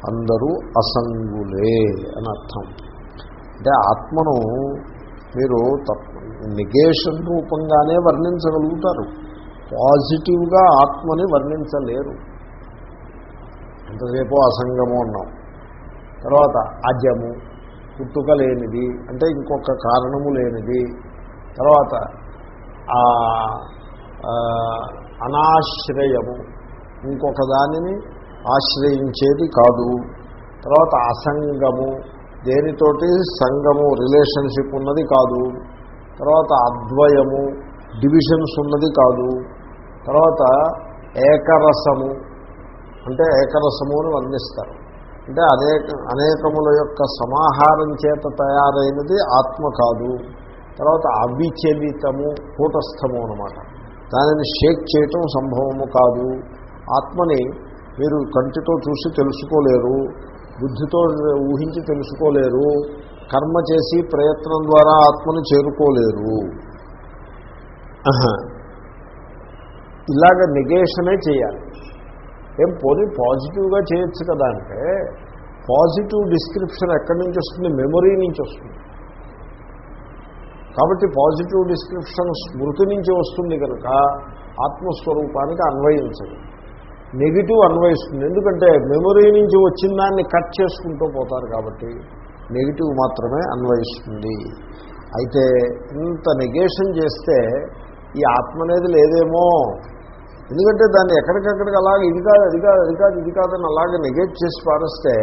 అందరూ అసంగులే అని అర్థం. అంటే ఆత్మను మీరు నిగేషన్ రూపంగానే వర్ణించగలుగుతారు. పాజిటివ్గా ఆత్మని వర్ణించలేరు. ఎంతసేపు అసంగము అన్నాం. తర్వాత అజము పుట్టుక లేనిది అంటే ఇంకొక కారణము లేనిది. తర్వాత ఆ, అనాశ్రయము ఇంకొక దానిని ఆశ్రయించేది కాదు. తర్వాత అసంగము దేనితోటి సంగము రిలేషన్షిప్ ఉన్నది కాదు. తర్వాత అద్వయము డివిజన్స్ ఉన్నది కాదు. తర్వాత ఏకరసము అంటే ఏకరసము అని వర్ణిస్తారు. అంటే అనేక అనేకముల యొక్క సమాహారం చేత తయారైనది ఆత్మ కాదు. తర్వాత అవిచలితము కూటస్థము అనమాట దానిని షేక్ చేయటం సంభవము కాదు. ఆత్మని మీరు కంటితో చూసి తెలుసుకోలేరు బుద్ధితో ఊహించి తెలుసుకోలేరు కర్మ చేసి ప్రయత్నం ద్వారా ఆత్మను చేరుకోలేరు. ఇలాగ నెగేషనే చేయాలి. ఏం పోనీ పాజిటివ్గా చేయొచ్చు కదా అంటే పాజిటివ్ డిస్క్రిప్షన్ ఎక్కడి నుంచి వస్తుంది? మెమొరీ నుంచి వస్తుంది. కాబట్టి పాజిటివ్ డిస్క్రిప్షన్ స్మృతి నుంచి వస్తుంది కనుక ఆత్మస్వరూపానికి అన్వయించదు. నెగిటివ్ అన్వయిస్తుంది. ఎందుకంటే మెమొరీ నుంచి వచ్చిన దాన్ని కట్ చేసుకుంటూ పోతారు కాబట్టి నెగిటివ్ మాత్రమే అన్వయిస్తుంది. అయితే ఇంత నెగేషన్ చేస్తే ఈ ఆత్మ అనేది లేదేమో. ఎందుకంటే దాన్ని ఎక్కడికక్కడికి అలాగే ఇది కాదు అది కాదు అది కాదు ఇది కాదని అలాగే నెగెట్ చేసి పారేస్తే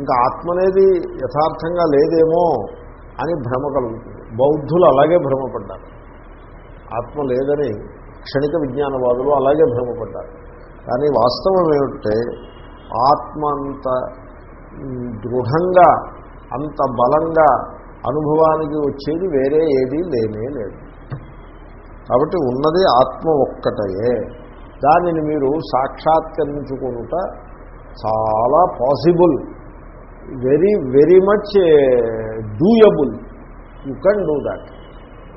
ఇంకా ఆత్మ అనేది యథార్థంగా లేదేమో అని భ్రమ కలుగుతుంది. బౌద్ధులు అలాగే భ్రమపడ్డారు. ఆత్మ లేదని క్షణిక విజ్ఞానవాదులు అలాగే భ్రమపడ్డారు. కానీ వాస్తవం ఏమిటంటే ఆత్మ అంత దృఢంగా అంత బలంగా అనుభవానికి వచ్చేది వేరే ఏదీ లేనే లేదు. కాబట్టి ఉన్నది ఆత్మ ఒక్కటయే. దానిని మీరు సాక్షాత్కరించుకునుట చాలా possible. Very very much doable. You can do that.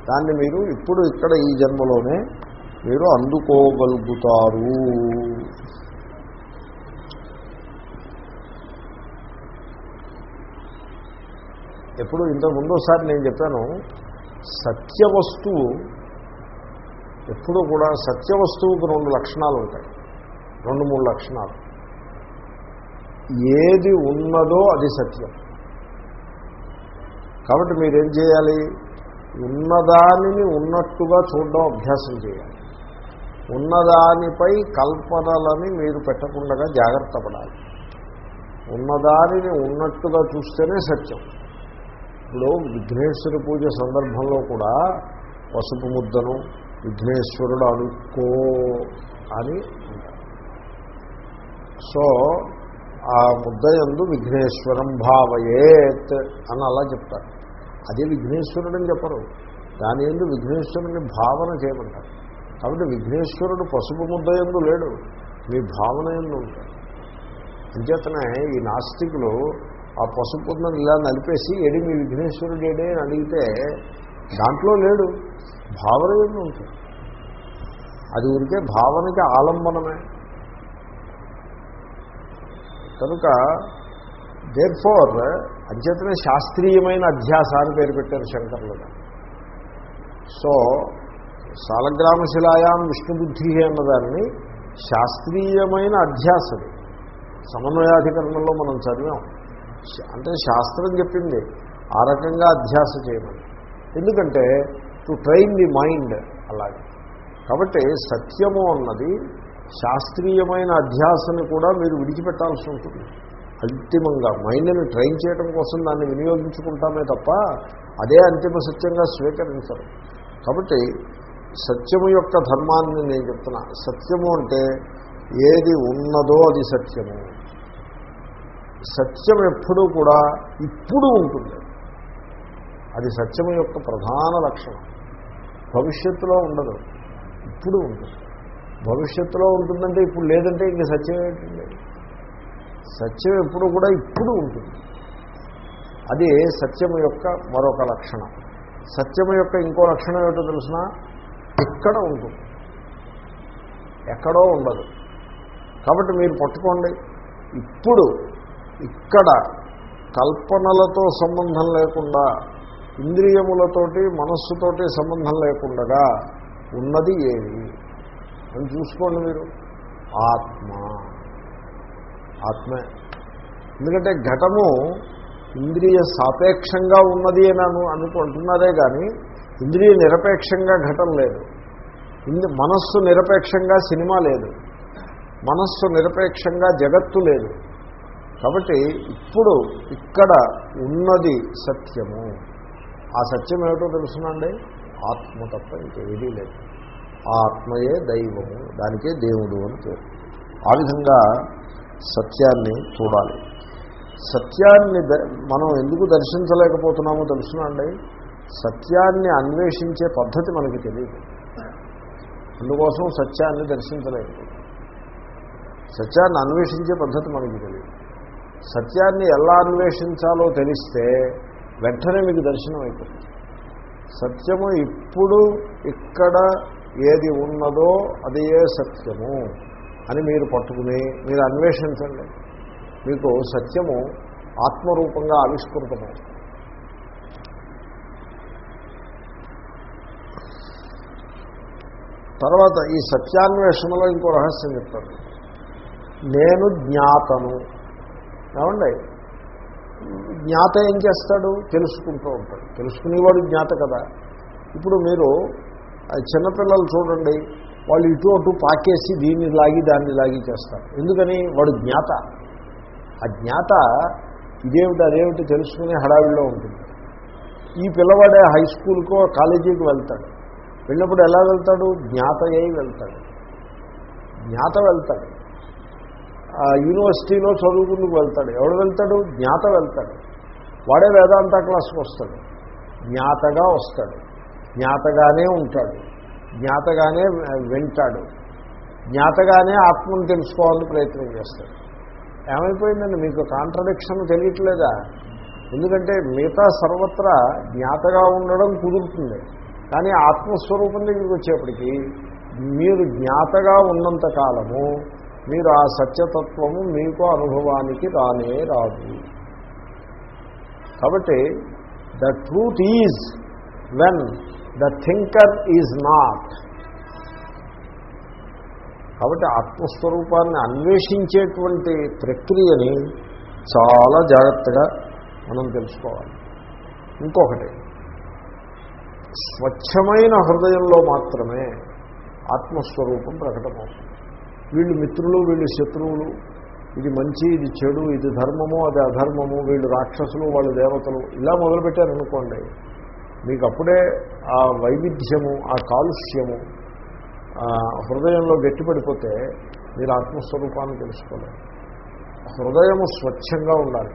దాన్ని మీరు ఇప్పుడు ఇక్కడ ఈ జన్మలోనే మీరు అందుకోగలుగుతారు. ఎప్పుడు ఇంతకు ముందోసారి నేను చెప్పాను సత్య వస్తువు ఎప్పుడు కూడా సత్యవస్తువుకు రెండు లక్షణాలు ఉంటాయి. రెండు మూడు లక్షణాలు. ఏది ఉన్నదో అది సత్యం. కాబట్టి మీరేం చేయాలి? ఉన్నదానిని ఉన్నట్టుగా చూడడం అభ్యాసం చేయాలి. ఉన్నదానిపై కల్పనలని మీరు పెట్టకుండా జాగ్రత్త పడాలి. ఉన్నదానిని ఉన్నట్టుగా చూస్తేనే సత్యం. ఇప్పుడు విఘ్నేశ్వర పూజ సందర్భంలో కూడా పసుపు ముద్దను విఘ్నేశ్వరుడు అనుకో అని సో ఆ ముద్ద ఎందు విఘ్నేశ్వరం భావయేత్ అని అలా చెప్తారు. అదే విఘ్నేశ్వరుడు అని చెప్పరు. దాని ఎందు విఘ్నేశ్వరుని భావన చేయమంటారు. కాబట్టి విఘ్నేశ్వరుడు పసుపు ముద్ద ఎందు లేడు. మీ భావన ఎందు ఉంటాడు. అంచేతనే ఈ నాస్తికులు ఆ పసుపు ఇలా నలిపేసి ఏడి మీ విఘ్నేశ్వరుడు ఏడే? అని అడిగితే దాంట్లో లేడు. భావన ఎందు ఉంటుంది అది ఊరికే భావనకి ఆలంబనమే. కనుక దేర్ ఫోర్ అంచేతనే శాస్త్రీయమైన అధ్యాస అని పేరు పెట్టారు శంకర్లు. సో సాలగ్రామశిలాయాం విష్ణుబుద్ధి అన్నదాన్ని శాస్త్రీయమైన అధ్యాసది సమన్వయాధికరణలో మనం చదివాం. అంటే శాస్త్రం చెప్పింది ఆ రకంగా అధ్యాస చేయమని. ఎందుకంటే టు ట్రైన్ ది మైండ్ అలాగే. కాబట్టి సత్యము అన్నది శాస్త్రీయమైన అధ్యాసని కూడా మీరు విడిచిపెట్టాల్సి ఉంటుంది. అంతిమంగా మైండ్ని ట్రైన్ చేయడం కోసం దాన్ని వినియోగించుకుంటామే తప్ప అదే అంతిమ సత్యంగా స్వీకరించరు. కాబట్టి సత్యము యొక్క ధర్మాన్ని నేను చెప్తున్నా. సత్యము అంటే ఏది ఉన్నదో అది సత్యము. సత్యం ఎప్పుడూ కూడా ఇప్పుడు ఉంటుంది. అది సత్యము యొక్క ప్రధాన లక్షణం. భవిష్యత్తులో ఉండదు. ఇప్పుడు ఉంటుంది. భవిష్యత్తులో ఉంటుందంటే ఇప్పుడు లేదంటే ఇంక సత్యం ఏంటండి? సత్యం ఎప్పుడు కూడా ఇప్పుడు ఉంటుంది. అది సత్యము యొక్క మరొక లక్షణం. సత్యము యొక్క ఇంకో లక్షణం ఏమిటో తెలిసిన? ఇక్కడ ఉంటుంది ఎక్కడో ఉండదు. కాబట్టి మీరు పట్టుకోండి. ఇప్పుడు ఇక్కడ కల్పనలతో సంబంధం లేకుండా ఇంద్రియములతోటి మనస్సుతోటి సంబంధం లేకుండా ఉన్నది ఏది అని చూసుకోండి మీరు. ఆత్మ. ఆత్మే. ఎందుకంటే ఘటము ఇంద్రియ సాపేక్షంగా ఉన్నది అని అను అనుకుంటున్నారే కానీ ఇంద్రియ నిరపేక్షంగా ఘటం లేదు. ఇంది మనస్సు నిరపేక్షంగా సినిమా లేదు. మనస్సు నిరపేక్షంగా జగత్తు లేదు. కాబట్టి ఇప్పుడు ఇక్కడ ఉన్నది సత్యము. ఆ సత్యం ఏమిటో తెలుసునండి ఆత్మ తప్ప ఇంకేదీ లేదు. ఆ ఆత్మయే దైవము దానికే దేవుడు అని పేరు. ఆ విధంగా సత్యాన్ని చూడాలి. సత్యాన్ని ద- మనం ఎందుకు దర్శించలేకపోతున్నామో తెలుసునండి సత్యాన్ని అన్వేషించే పద్ధతి మనకి తెలియదు. అందుకోసం సత్యాన్ని దర్శించలేదు. సత్యాన్ని అన్వేషించే పద్ధతి మనకి తెలియదు. సత్యాన్ని ఎలా అన్వేషించాలో తెలిస్తే వెంటనే మీకు దర్శనం అయిపోతుంది. సత్యము ఇప్పుడు ఇక్కడ ఏది ఉన్నదో అదే సత్యము అని మీరు పట్టుకుని మీరు అన్వేషించండి. మీకు సత్యము ఆత్మరూపంగా ఆవిష్కృతమవుతుంది. తర్వాత ఈ సత్యాన్వేషణలో ఇంకో రహస్యం చెప్తారు. నేను జ్ఞాతను. ఏమండి? జ్ఞాత ఏం చేస్తాడు? తెలుసుకుంటూ ఉంటాడు. తెలుసుకునేవాడు జ్ఞాత కదా. ఇప్పుడు మీరు చిన్నపిల్లలు చూడండి వాళ్ళు ఇటు అటు పాకేసి దీన్ని లాగి దాన్ని లాగి చేస్తారు. ఎందుకని? వాడు జ్ఞాత. ఆ జ్ఞాత ఇదేమిటి అదేమిటి తెలుసుకునే హడావిడిలో ఉంటుంది. ఈ పిల్లవాడే హై స్కూల్కో కాలేజీకి వెళ్తాడు. వెళ్ళినప్పుడు ఎలా వెళ్తాడు? జ్ఞాత అయి వెళ్తాడు. జ్ఞాత వెళ్తాడు. ఆ యూనివర్సిటీలో చదువుకుందుకు వెళ్తాడు. ఎవడు వెళ్తాడు? జ్ఞాత వెళ్తాడు. వాడే వేదాంత క్లాస్కి వస్తాడు. జ్ఞాతగా వస్తాడు. జ్ఞాతగానే ఉంటాడు. జ్ఞాతగానే వింటాడు. జ్ఞాతగానే ఆత్మను తెలుసుకోవాలని ప్రయత్నం చేస్తాడు. ఏమైపోయిందండి? మీకు కాంట్రడిక్షన్ తెలియట్లేదా? ఎందుకంటే మిగతా సర్వత్రా జ్ఞాతగా ఉండడం కుదురుతుంది. కానీ ఆత్మస్వరూపం దగ్గరికి వచ్చేప్పటికీ మీరు జ్ఞాతగా ఉన్నంత కాలము మీరు ఆ సత్యతత్వము మీకు అనుభవానికి రానే రాదు. కాబట్టి the truth is when the thinker is not. కాబట్టి ఆత్మస్వరూపాన్ని అన్వేషించేటువంటి ప్రక్రియని చాలా జాగ్రత్తగా మనం తెలుసుకోవాలి. ఇంకొకటి స్వచ్ఛమైన హృదయంలో మాత్రమే ఆత్మస్వరూపం ప్రకటమవుతుంది. వీళ్ళు మిత్రులు వీళ్ళు శత్రువులు ఇది మంచి ఇది చెడు ఇది ధర్మము అది అధర్మము వీళ్ళు రాక్షసులు వాళ్ళు దేవతలు ఇలా మొదలుపెట్టారనుకోండి మీకు అప్పుడే ఆ వైవిధ్యము ఆ కాలుష్యము హృదయంలో గట్టిపడిపోతే మీరు ఆత్మస్వరూపాన్ని తెలుసుకోలేరు. హృదయము స్వచ్ఛంగా ఉండాలి.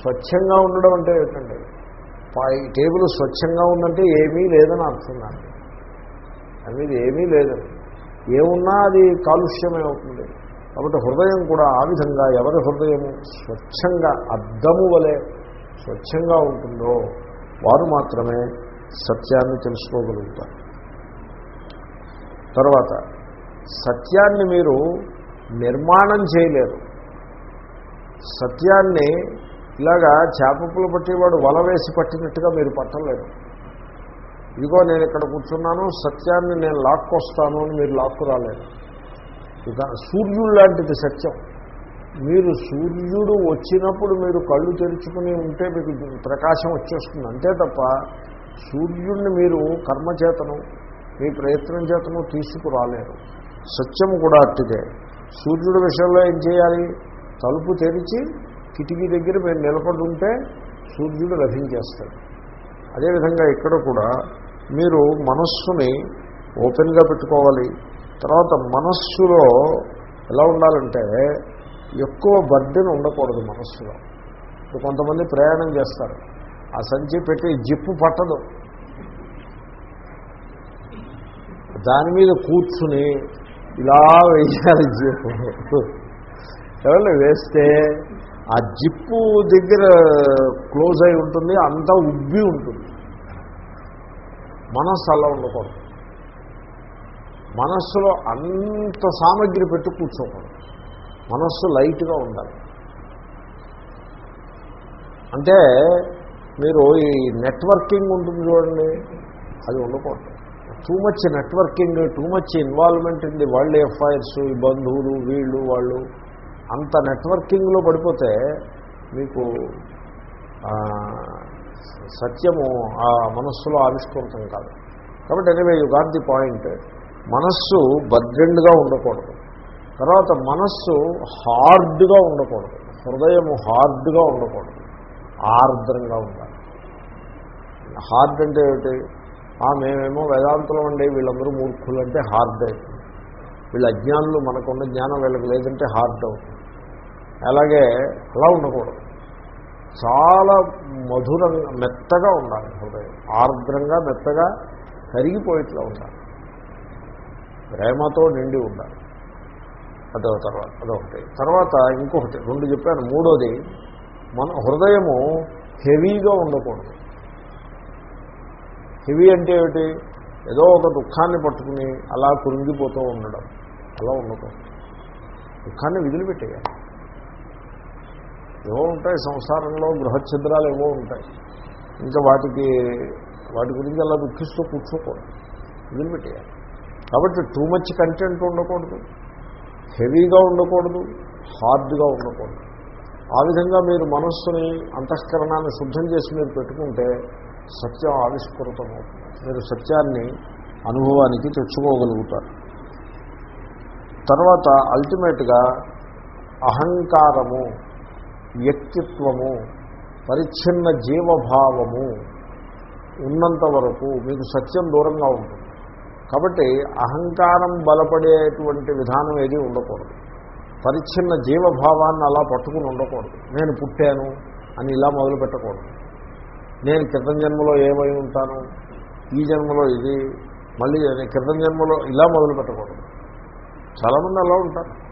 స్వచ్ఛంగా ఉండడం అంటే ఏంటంటే టేబుల్ స్వచ్ఛంగా ఉందంటే ఏమీ లేదని అర్థం దాన్ని అనేది ఏమీ లేదని ఏమున్నా అది కాలుష్యమే అవుతుంది. కాబట్టి హృదయం కూడా ఆ విధంగా ఎవరి హృదయము స్వచ్ఛంగా అద్దము వలె స్వచ్ఛంగా ఉంటుందో వారు మాత్రమే సత్యాన్ని తెలుసుకోగలుగుతారు. తర్వాత సత్యాన్ని మీరు నిర్మాణం చేయలేరు. సత్యాన్ని ఇలాగా చేపప్పులు పట్టేవాడు వల వేసి పట్టినట్టుగా మీరు పట్టలేరు ఇదిగో నేను ఇక్కడ కూర్చున్నాను సత్యాన్ని నేను లాక్కొస్తాను అని మీరు లాక్కు రాలేరు ఇక సూర్యుడు లాంటిది సత్యం. మీరు సూర్యుడు వచ్చినప్పుడు మీరు కళ్ళు తెరుచుకుని ఉంటే మీకు ప్రకాశం వచ్చేస్తుంది. అంతే తప్ప సూర్యుడిని మీరు కర్మచేతను మీ ప్రయత్నం చేతను తీసుకురాలేరు. సత్యం కూడా అట్టిదే. సూర్యుడి విషయంలో ఏం చేయాలి? తలుపు తెరిచి కిటికీ దగ్గర మీరు నిలబడి ఉంటే సూర్యుడు లభించేస్తాడు. అదేవిధంగా ఇక్కడ కూడా మీరు మనస్సుని ఓపెన్గా పెట్టుకోవాలి. తర్వాత మనస్సులో ఎలా ఉండాలంటే ఎక్కువ బర్డెన్ ఉండకూడదు మనస్సులో. కొంతమంది ప్రయాణం చేస్తారు. ఆ సంచి పెట్టి జిప్పు పట్టదు. దాని మీద కూర్చుని ఇలా వేయాలి. జిప్పు ఎవరు వేస్తే ఆ జిప్పు దగ్గర క్లోజ్ అయి ఉంటుంది అంతా ఉబ్బి ఉంటుంది. మనస్సు అలా ఉండకూడదు. మనస్సులో అంత సామగ్రి పెట్టి కూర్చోకూడదు. మనస్సు లైట్గా ఉండాలి. అంటే మీరు ఈ నెట్వర్కింగ్ ఉంటుంది చూడండి అది ఉండకూడదు. Too much networking too much involvement in the world affairs ఈ బంధువులు వీళ్ళు వాళ్ళు అంత నెట్వర్కింగ్లో పడిపోతే మీకు సత్యము ఆ మనస్సులో ఆవిష్కృతం కాదు. కాబట్టి anyway you got the point మనస్సు బద్రెండ్గా ఉండకూడదు. తర్వాత మనస్సు హార్డ్గా ఉండకూడదు. హృదయము హార్డ్గా ఉండకూడదు. ఆర్ద్రంగా ఉండాలి. హార్డ్ అంటే ఏమిటి? ఆ మేమేమో వేదాంతులం ఉండే వీళ్ళందరూ మూర్ఖులు అంటే హార్డ్ అవుతుంది వీళ్ళ అజ్ఞానులు మనకున్న జ్ఞానం వీళ్ళకి లేదంటే హార్డ్ అవుతుంది. అలాగే అలా ఉండకూడదు. చాలా మధురంగా మెత్తగా ఉండాలి హృదయం. ఆర్ద్రంగా మెత్తగా కరిగిపోయేట్లా ఉండాలి. ప్రేమతో నిండి ఉండాలి. అదో తర్వాత అదొకటి తర్వాత ఇంకొకటి రెండు చెప్పాను. మూడోది మన హృదయము హెవీగా ఉండకూడదు. హెవీ అంటే ఏమిటి? ఏదో ఒక దుఃఖాన్ని పట్టుకుని అలా కురింగిపోతూ ఉండడం. అలా ఉండకూడదు. దుఃఖాన్ని విదిలిపెట్టేయాలి ఏవో ఉంటాయి సంసారంలో గృహఛిద్రాలు ఏవో ఉంటాయి. ఇంకా వాటికి వాటి గురించి అలా దుఃఖిస్తూ కూర్చోకూడదు. వదిలిపెట్టేయాలి కాబట్టి టూ మచ్ కంటెంట్ ఉండకూడదు. హెవీగా ఉండకూడదు. హార్డ్గా ఉండకూడదు. ఆ విధంగా మీరు మనస్సుని అంతఃకరణాన్ని శుద్ధం చేసి మీరు పెట్టుకుంటే సత్యం ఆవిష్కృతమవుతుంది. మీరు సత్యాన్ని అనుభవానికి తెచ్చుకోగలుగుతారు. తర్వాత అల్టిమేట్గా అహంకారము వ్యక్తిత్వము పరిచ్ఛిన్న జీవభావము ఉన్నంత వరకు మీకు సత్యం దూరంగా ఉంటుంది. కాబట్టి అహంకారం బలపడేటువంటి విధానం ఏది ఉండకూడదు. పరిచ్ఛిన్న జీవభావాన్ని అలా పట్టుకుని ఉండకూడదు. నేను పుట్టాను అని ఇలా మొదలు పెట్టకూడదు. నేను క్రితం జన్మలో ఏమై ఉంటాను? ఈ జన్మలో ఇది మళ్ళీ క్రితం జన్మలో ఇలా మొదలు పెట్టకూడదు. చాలామంది అలా ఉంటారు.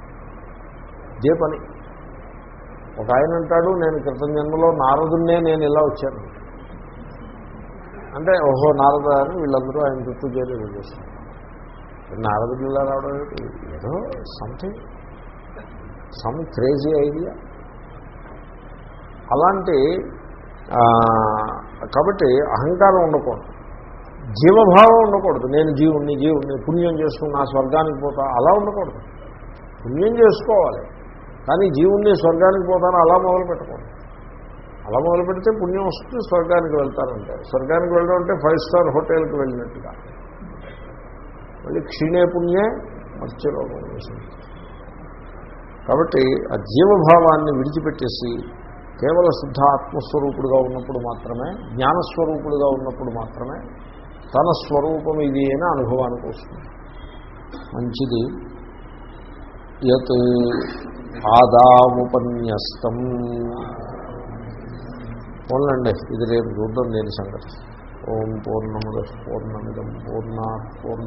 ఇదే పని. ఒక ఆయన అంటాడు నేను క్రితం జన్మలో నారదున్నే నేను ఇలా వచ్చాను. అంటే ఓహో నారద అని వీళ్ళందరూ ఆయన చుట్టూ చేరి చేశారు. నారదుడు ఇలా రావడం ఏదో సంథింగ్ సమ్ క్రేజీ ఐడియా అలాంటి కాబట్టి అహంకారం ఉండకూడదు. జీవభావం ఉండకూడదు. నేను జీవుణ్ణి జీవుణ్ణి పుణ్యం చేసుకుని నా స్వర్గానికి పోతా అలా ఉండకూడదు. పుణ్యం చేసుకోవాలి. కానీ జీవుణ్ణి స్వర్గానికి పోతాను అలా మొదలు పెట్టుకోండి అలా మొదలు పెడితే పుణ్యం వస్తుంది స్వర్గానికి వెళ్తారంటే స్వర్గానికి వెళ్ళడం అంటే ఫైవ్ స్టార్ హోటల్కి వెళ్ళినట్టుగా. మళ్ళీ క్షీణే పుణ్యే మత్స్యలోకం వేసింది కాబట్టి ఆ జీవభావాన్ని విడిచిపెట్టేసి కేవల శుద్ధ ఆత్మస్వరూపుడుగా ఉన్నప్పుడు మాత్రమే జ్ఞానస్వరూపుడుగా ఉన్నప్పుడు మాత్రమే తన స్వరూపం ఇది అని అనుభవానికి వస్తుంది. మంచిది. యత్ ఆదాముపన్యస్తం పోన్లండి ఇది రేపు చూద్దాం దేని సంగతి. ఓం పూర్ణముద పూర్ణమిదం పూర్ణ పూర్ణ